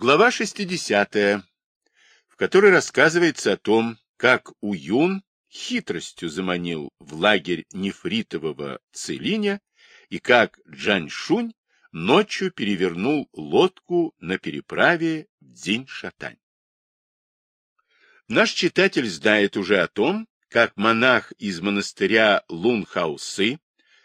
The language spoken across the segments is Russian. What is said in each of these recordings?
Глава 60, в которой рассказывается о том, как Уюн хитростью заманил в лагерь нефритового Целиня и как Джаньшунь ночью перевернул лодку на переправе в Дзинь-Шатань. Наш читатель знает уже о том, как монах из монастыря Лунхаусы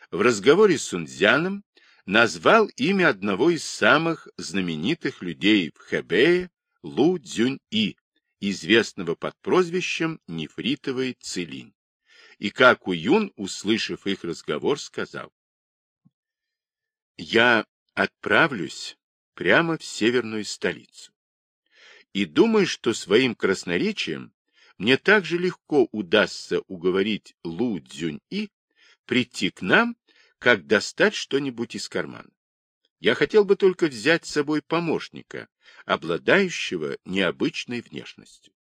в разговоре с Сунцзяном назвал имя одного из самых знаменитых людей в Хэбэе Лу Цзюнь-И, известного под прозвищем Нефритовый Целинь. И как Уюн, услышав их разговор, сказал, «Я отправлюсь прямо в северную столицу. И думаю, что своим красноречием мне также легко удастся уговорить Лу Цзюнь-И прийти к нам как достать что-нибудь из кармана. Я хотел бы только взять с собой помощника, обладающего необычной внешностью.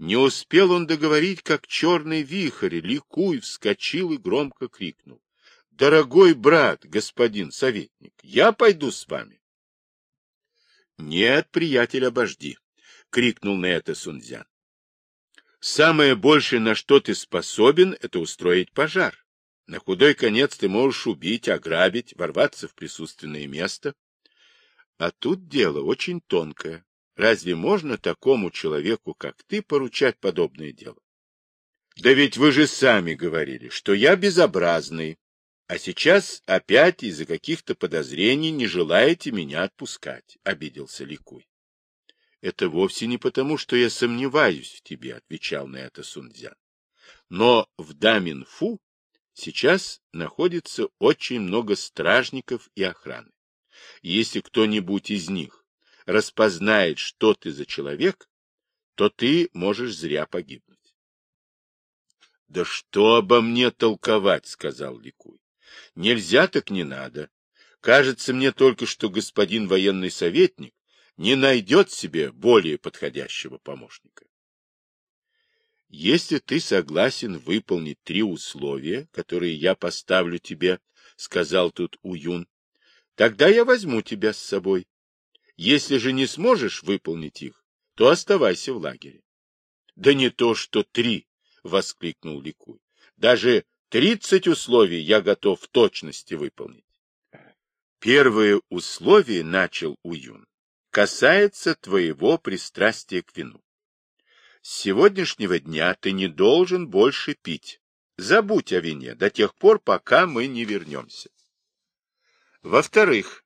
Не успел он договорить, как черный вихрь, ликуй, вскочил и громко крикнул. — Дорогой брат, господин советник, я пойду с вами. — Нет, приятель, обожди, — крикнул на это Сунцзян. — Самое большее, на что ты способен, это устроить пожар. На худой конец ты можешь убить, ограбить, ворваться в присутственное место. А тут дело очень тонкое. Разве можно такому человеку, как ты, поручать подобное дело? Да ведь вы же сами говорили, что я безобразный, а сейчас опять из-за каких-то подозрений не желаете меня отпускать, — обиделся Ликуй. — Это вовсе не потому, что я сомневаюсь в тебе, — отвечал на это Сунцзян. Но в Даминфу Сейчас находится очень много стражников и охраны. Если кто-нибудь из них распознает, что ты за человек, то ты можешь зря погибнуть. — Да что обо мне толковать, — сказал Ликуй. — Нельзя так не надо. Кажется мне только, что господин военный советник не найдет себе более подходящего помощника. Если ты согласен выполнить три условия, которые я поставлю тебе, — сказал тут Уюн, — тогда я возьму тебя с собой. Если же не сможешь выполнить их, то оставайся в лагере. — Да не то, что три, — воскликнул Ликуй. — Даже тридцать условий я готов в точности выполнить. Первое условие, — начал Уюн, — касается твоего пристрастия к вину. С сегодняшнего дня ты не должен больше пить. Забудь о вине до тех пор, пока мы не вернемся. Во-вторых,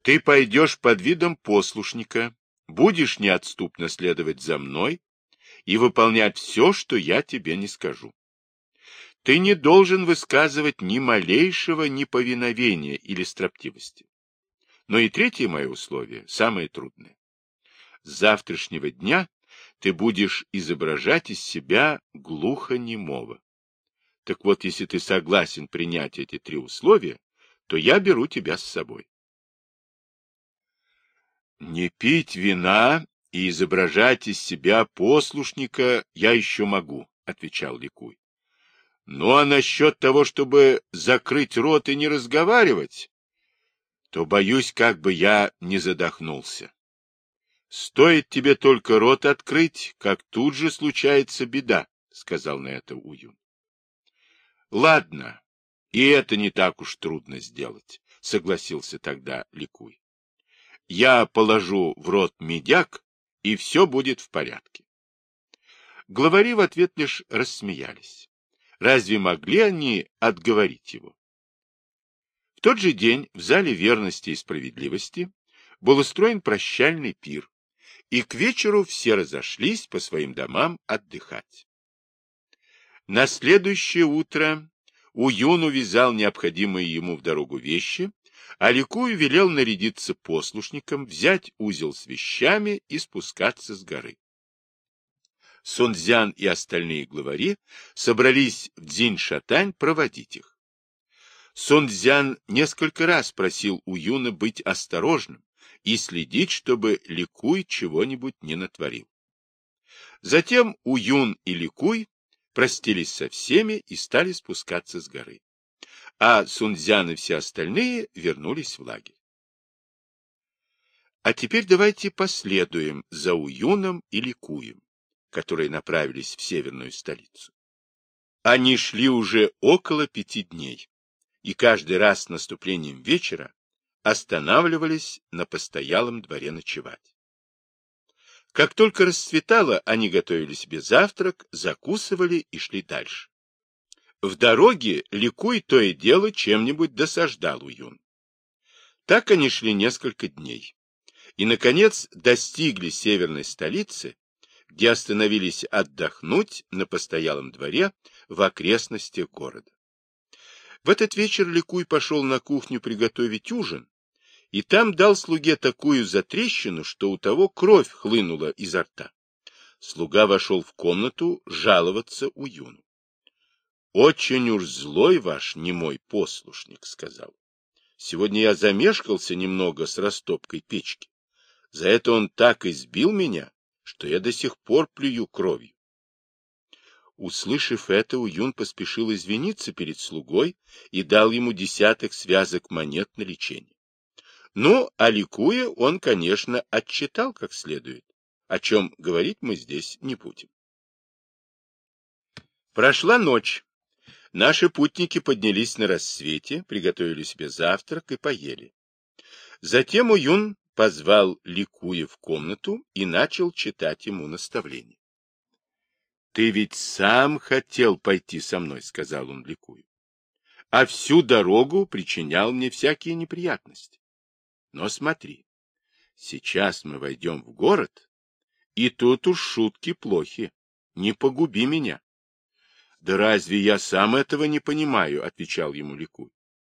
ты пойдешь под видом послушника, будешь неотступно следовать за мной и выполнять все, что я тебе не скажу. Ты не должен высказывать ни малейшего неповиновения или строптивости. Но и третье мое условие, самое трудное. С завтрашнего дня ты будешь изображать из себя глухонемого. Так вот, если ты согласен принять эти три условия, то я беру тебя с собой. Не пить вина и изображать из себя послушника я еще могу, — отвечал Ликуй. Ну, а насчет того, чтобы закрыть рот и не разговаривать, то боюсь, как бы я не задохнулся. Стоит тебе только рот открыть, как тут же случается беда, — сказал на это Уюн. — Ладно, и это не так уж трудно сделать, — согласился тогда Ликуй. — Я положу в рот медяк, и все будет в порядке. Главари в ответ лишь рассмеялись. Разве могли они отговорить его? В тот же день в зале верности и справедливости был устроен прощальный пир, и к вечеру все разошлись по своим домам отдыхать. На следующее утро Уюн увязал необходимые ему в дорогу вещи, а Ликую велел нарядиться послушником, взять узел с вещами и спускаться с горы. Сунцзян и остальные главари собрались в Дзинь-Шатань проводить их. Сунцзян несколько раз просил Уюна быть осторожным, и следить, чтобы Ликуй чего-нибудь не натворил. Затем Уюн и Ликуй простились со всеми и стали спускаться с горы. А Сунцзян и все остальные вернулись в лагерь. А теперь давайте последуем за Уюном и Ликуем, которые направились в северную столицу. Они шли уже около пяти дней, и каждый раз с наступлением вечера останавливались на постоялом дворе ночевать. Как только расцветало, они готовили себе завтрак, закусывали и шли дальше. В дороге Ликуй то и дело чем-нибудь досаждал Уюн. Так они шли несколько дней и, наконец, достигли северной столицы, где остановились отдохнуть на постоялом дворе в окрестностях города. В этот вечер Ликуй пошел на кухню приготовить ужин, и там дал слуге такую затрещину, что у того кровь хлынула изо рта. Слуга вошел в комнату жаловаться Уюну. — Очень уж злой ваш немой послушник, — сказал. — Сегодня я замешкался немного с растопкой печки. За это он так избил меня, что я до сих пор плюю кровью. Услышав это, Уюн поспешил извиниться перед слугой и дал ему десяток связок монет на лечение. Ну, а ликуя, он, конечно, отчитал как следует, о чем говорить мы здесь не будем. Прошла ночь. Наши путники поднялись на рассвете, приготовили себе завтрак и поели. Затем Уюн позвал Ликуя в комнату и начал читать ему наставление. — Ты ведь сам хотел пойти со мной, — сказал он Ликую, — а всю дорогу причинял мне всякие неприятности. Но смотри, сейчас мы войдем в город, и тут уж шутки плохи. Не погуби меня. — Да разве я сам этого не понимаю, — отвечал ему Ликуй.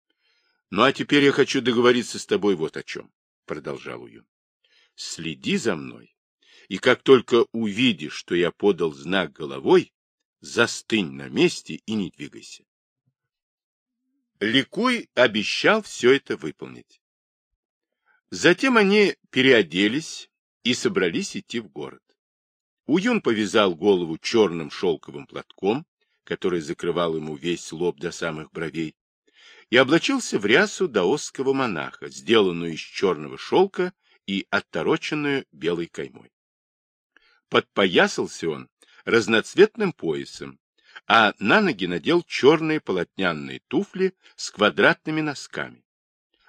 — Ну, а теперь я хочу договориться с тобой вот о чем продолжал Уюн. Следи за мной, и как только увидишь, что я подал знак головой, застынь на месте и не двигайся. Ликуй обещал все это выполнить. Затем они переоделись и собрались идти в город. Уюн повязал голову черным шелковым платком, который закрывал ему весь лоб до самых бровей, и облачился в рясу даосского монаха, сделанную из черного шелка и оттороченную белой каймой. Подпоясался он разноцветным поясом, а на ноги надел черные полотняные туфли с квадратными носками.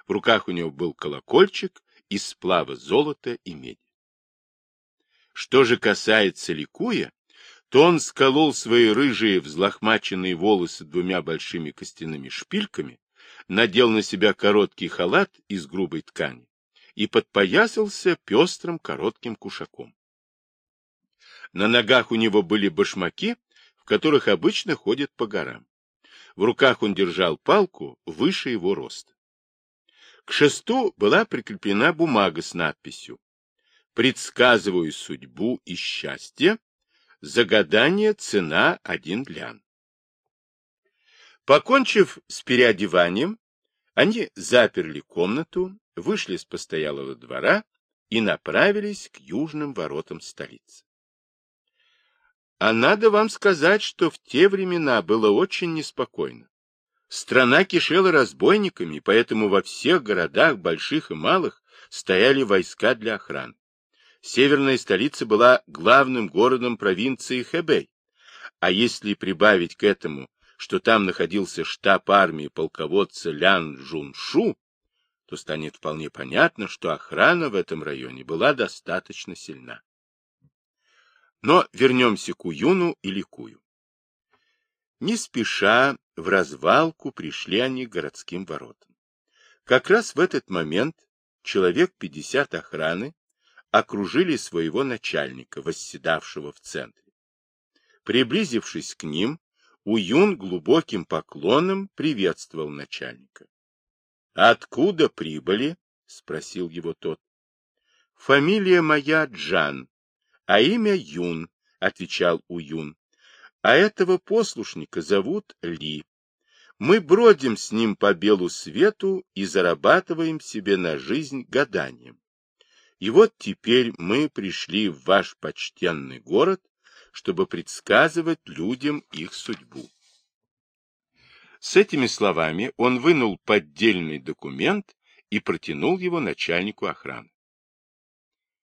В руках у него был колокольчик из сплава золота и меди. Что же касается Ликуя, то он сколол свои рыжие взлохмаченные волосы двумя большими костяными шпильками надел на себя короткий халат из грубой ткани и подпоясался пестрым коротким кушаком. На ногах у него были башмаки, в которых обычно ходят по горам. В руках он держал палку выше его роста. К шесту была прикреплена бумага с надписью «Предсказываю судьбу и счастье. Загадание цена один лян». Покончив с переодеванием, они заперли комнату, вышли с постоялого двора и направились к южным воротам столицы. А надо вам сказать, что в те времена было очень неспокойно. Страна кишела разбойниками, поэтому во всех городах, больших и малых, стояли войска для охраны. Северная столица была главным городом провинции Хэбэй, а если прибавить к этому что там находился штаб армии полководца Лян Жуншу, то станет вполне понятно, что охрана в этом районе была достаточно сильна. Но вернемся к Уюну и Ликую. Не спеша в развалку пришли они к городским воротам. Как раз в этот момент человек пятьдесят охраны окружили своего начальника, восседавшего в центре. Приблизившись к ним, Уюн глубоким поклоном приветствовал начальника. — Откуда прибыли? — спросил его тот. — Фамилия моя Джан, а имя Юн, — отвечал Уюн. — А этого послушника зовут Ли. Мы бродим с ним по белу свету и зарабатываем себе на жизнь гаданием. И вот теперь мы пришли в ваш почтенный город, чтобы предсказывать людям их судьбу. С этими словами он вынул поддельный документ и протянул его начальнику охраны.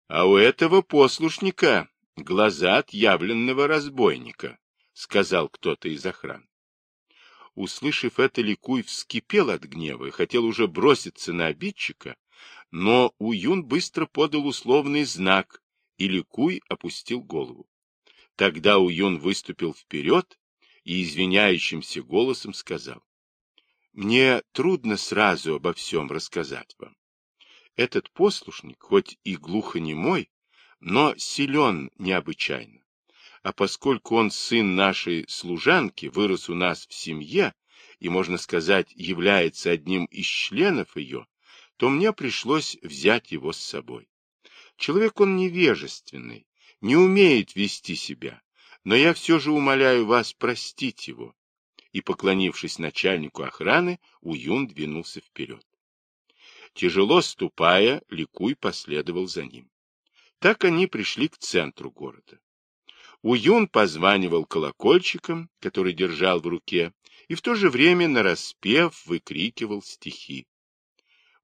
А у этого послушника глаза отъявленного разбойника, — сказал кто-то из охраны. Услышав это, Ликуй вскипел от гнева и хотел уже броситься на обидчика, но Уюн быстро подал условный знак, и Ликуй опустил голову. Тогда Уюн выступил вперед и извиняющимся голосом сказал. — Мне трудно сразу обо всем рассказать вам. Этот послушник, хоть и глухонемой, но силен необычайно. А поскольку он сын нашей служанки, вырос у нас в семье и, можно сказать, является одним из членов ее, то мне пришлось взять его с собой. Человек он невежественный, не умеет вести себя, но я все же умоляю вас простить его. И, поклонившись начальнику охраны, Уюн двинулся вперед. Тяжело ступая, Ликуй последовал за ним. Так они пришли к центру города. Уюн позванивал колокольчиком, который держал в руке, и в то же время нараспев выкрикивал стихи.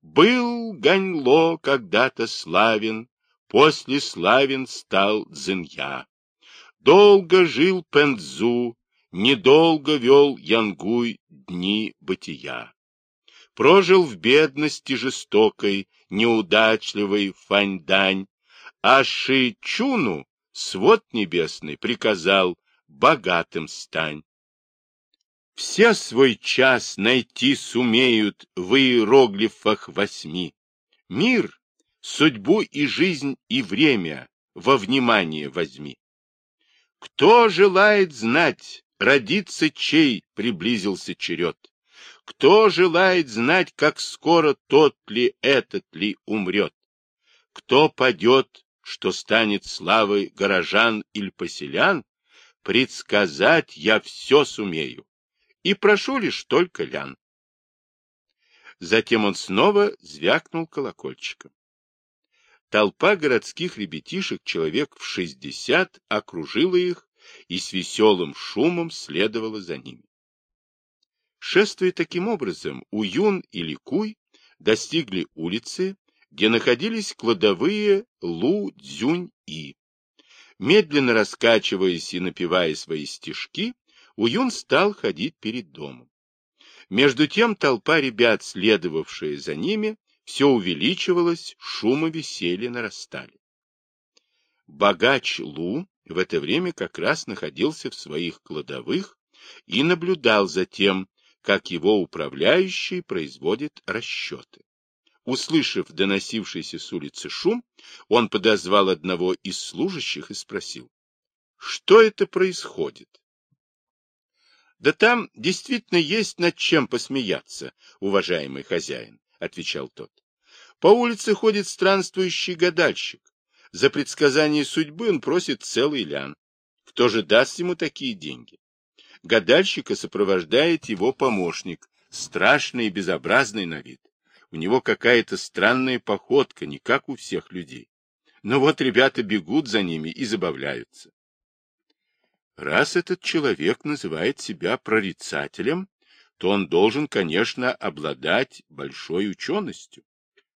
«Был Ганьло когда-то славен, после славен стал Цзинья. Долго жил Пензу, недолго вел Янгуй дни бытия. Прожил в бедности жестокой, неудачливой Фаньдань, а Ши Чуну свод небесный приказал, богатым стань. Все свой час найти сумеют в иероглифах восьми. Мир, судьбу и жизнь и время во внимание возьми. Кто желает знать, родиться чей приблизился черед? Кто желает знать, как скоро тот ли, этот ли умрет? Кто падет что станет славой горожан или поселян, предсказать я все сумею, и прошу лишь только лян. Затем он снова звякнул колокольчиком. Толпа городских ребятишек, человек в шестьдесят, окружила их и с веселым шумом следовала за ними. Шествуя таким образом, Уюн и Ликуй достигли улицы, где находились кладовые Лу-Дзюнь-И. Медленно раскачиваясь и напевая свои стишки, Уюн стал ходить перед домом. Между тем толпа ребят, следовавшая за ними, все увеличивалась, шум и веселье нарастали. Богач Лу в это время как раз находился в своих кладовых и наблюдал за тем, как его управляющий производит расчеты. Услышав доносившийся с улицы шум, он подозвал одного из служащих и спросил, что это происходит? — Да там действительно есть над чем посмеяться, уважаемый хозяин, — отвечал тот. По улице ходит странствующий гадальщик. За предсказание судьбы он просит целый лян. Кто же даст ему такие деньги? Гадальщика сопровождает его помощник, страшный и безобразный на вид. У него какая-то странная походка, не как у всех людей. Но вот ребята бегут за ними и забавляются. Раз этот человек называет себя прорицателем, то он должен, конечно, обладать большой ученостью.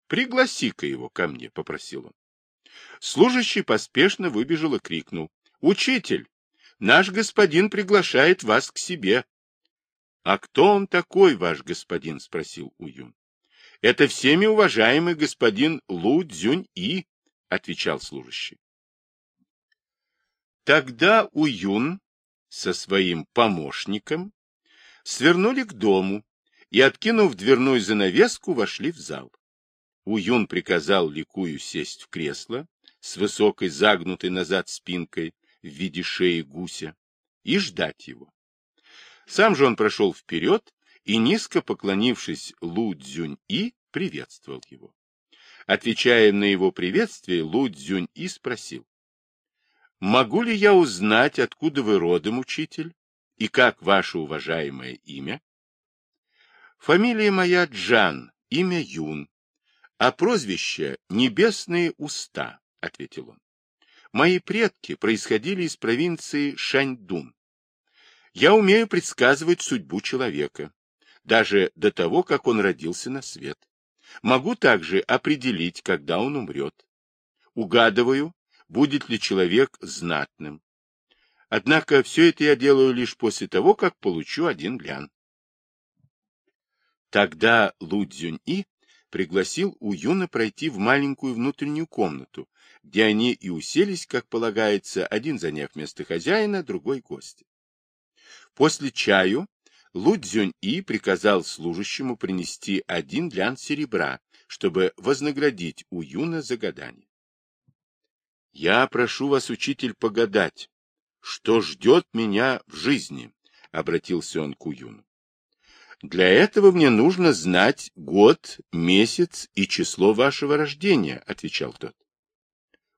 Пригласи-ка его ко мне, — попросил он. Служащий поспешно выбежал и крикнул. — Учитель, наш господин приглашает вас к себе. — А кто он такой, ваш господин? — спросил Уюн. Это всеми уважаемый господин Лу Цзюнь-И, отвечал служащий. Тогда Уюн со своим помощником свернули к дому и, откинув дверную занавеску, вошли в зал. Уюн приказал Ликую сесть в кресло с высокой загнутой назад спинкой в виде шеи гуся и ждать его. Сам же он прошел вперед и, низко поклонившись Лу Цзюнь-И, приветствовал его. Отвечая на его приветствие, Лу Цзюнь-И спросил, «Могу ли я узнать, откуда вы родом, учитель, и как ваше уважаемое имя?» «Фамилия моя Джан, имя Юн, а прозвище «Небесные уста», — ответил он. «Мои предки происходили из провинции Шаньдун. Я умею предсказывать судьбу человека, даже до того, как он родился на свет. Могу также определить, когда он умрет. угадываю, будет ли человек знатным. Однако все это я делаю лишь после того, как получу один лян. Тогда Лу Цзюнь-И пригласил У Юна пройти в маленькую внутреннюю комнату, где они и уселись, как полагается, один заняв место хозяина, другой гостя. После чаю Лу Цзюнь-И приказал служащему принести один лян серебра, чтобы вознаградить У Юна за гадание. «Я прошу вас, учитель, погадать, что ждет меня в жизни?» — обратился он к Уюну. Для этого мне нужно знать год, месяц и число вашего рождения, — отвечал тот.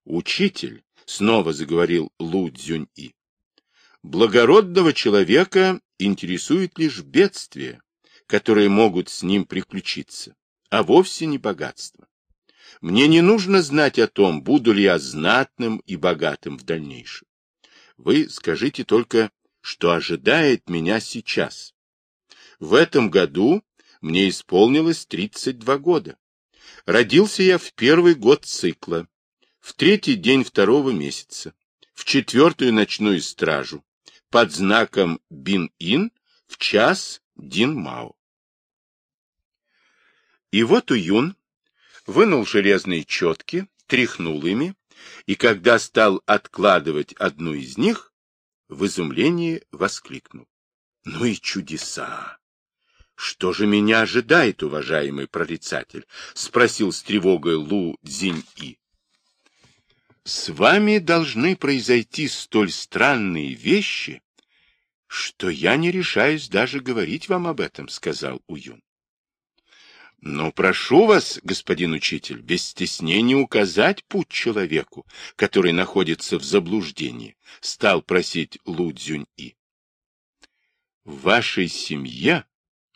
Учитель, — снова заговорил Лу Цзюнь-И, — благородного человека интересует лишь бедствия, которые могут с ним приключиться, а вовсе не богатство. Мне не нужно знать о том, буду ли я знатным и богатым в дальнейшем. Вы скажите только, что ожидает меня сейчас в этом году мне исполнилось 32 года. Родился я в первый год цикла, в третий день второго месяца, в четвертую ночную стражу, под знаком Бин-Ин, в час Дин-Мао. И вот Уюн вынул железные четки, тряхнул ими, и когда стал откладывать одну из них, в изумлении воскликнул. Ну и чудеса! Что же меня ожидает, уважаемый прорицатель? Спросил с тревогой Лу Цзинь-И. С вами должны произойти столь странные вещи, что я не решаюсь даже говорить вам об этом, сказал Уюн. Но прошу вас, господин учитель, без стеснения указать путь человеку, который находится в заблуждении, стал просить Лу Цзюнь-И. В вашей семье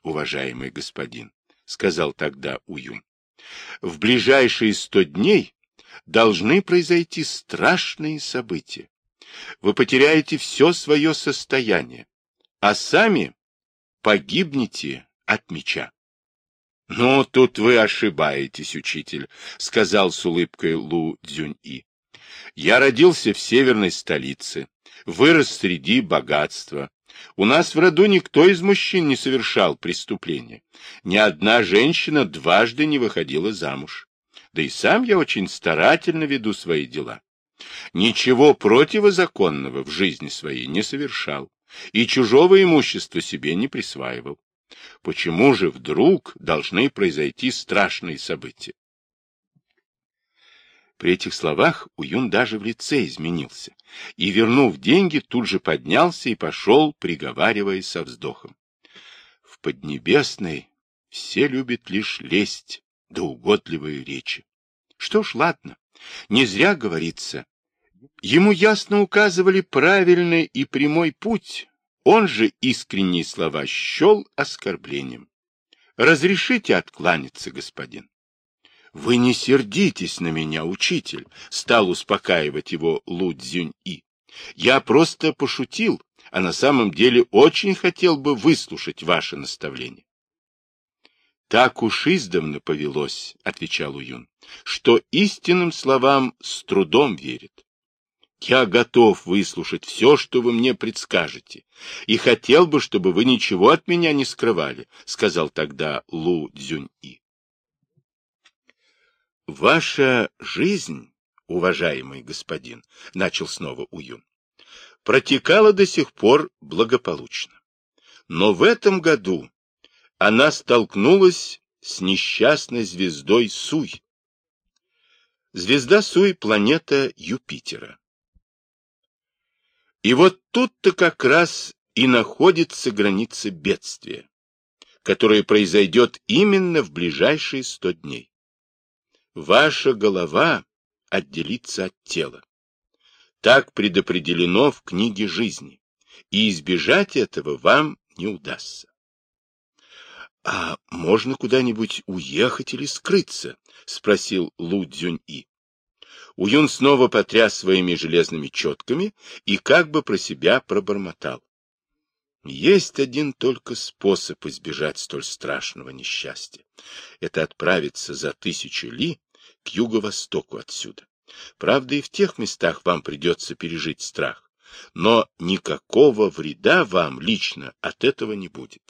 уважаемый господин, — сказал тогда Уюн. — В ближайшие сто дней должны произойти страшные события. Вы потеряете все свое состояние, а сами погибнете от меча. — Ну, тут вы ошибаетесь, учитель, — сказал с улыбкой Лу Цзюнь-И. — Я родился в северной столице, вырос среди богатства, у нас в роду никто из мужчин не совершал преступления. Ни одна женщина дважды не выходила замуж. Да и сам я очень старательно веду свои дела. Ничего противозаконного в жизни своей не совершал и чужого имущества себе не присваивал. Почему же вдруг должны произойти страшные события? При этих словах Уюн даже в лице изменился, и, вернув деньги, тут же поднялся и пошел, приговаривая со вздохом. В Поднебесной все любят лишь лесть да угодливые речи. Что ж, ладно, не зря говорится. Ему ясно указывали правильный и прямой путь, он же искренние слова счел оскорблением. Разрешите откланяться, господин. Вы не сердитесь на меня, учитель, стал успокаивать его Лу Цзюнь-И. Я просто пошутил, а на самом деле очень хотел бы выслушать ваше наставление. Так уж издавна повелось, отвечал Уюн, что истинным словам с трудом верит. Я готов выслушать все, что вы мне предскажете, и хотел бы, чтобы вы ничего от меня не скрывали, сказал тогда Лу Цзюнь-И. Ваша жизнь, уважаемый господин, — начал снова Уюн, — протекала до сих пор благополучно. Но в этом году она столкнулась с несчастной звездой Суй. Звезда Суй — планета Юпитера. И вот тут-то как раз и находится граница бедствия, которое произойдет именно в ближайшие сто дней ваша голова отделится от тела. Так предопределено в книге жизни, и избежать этого вам не удастся. — А можно куда-нибудь уехать или скрыться? — спросил Лу Цзюнь-И. Уюн снова потряс своими железными четками и как бы про себя пробормотал. Есть один только способ избежать столь страшного несчастья. Это отправиться за тысячу ли к юго-востоку отсюда. Правда, и в тех местах вам придется пережить страх, но никакого вреда вам лично от этого не будет.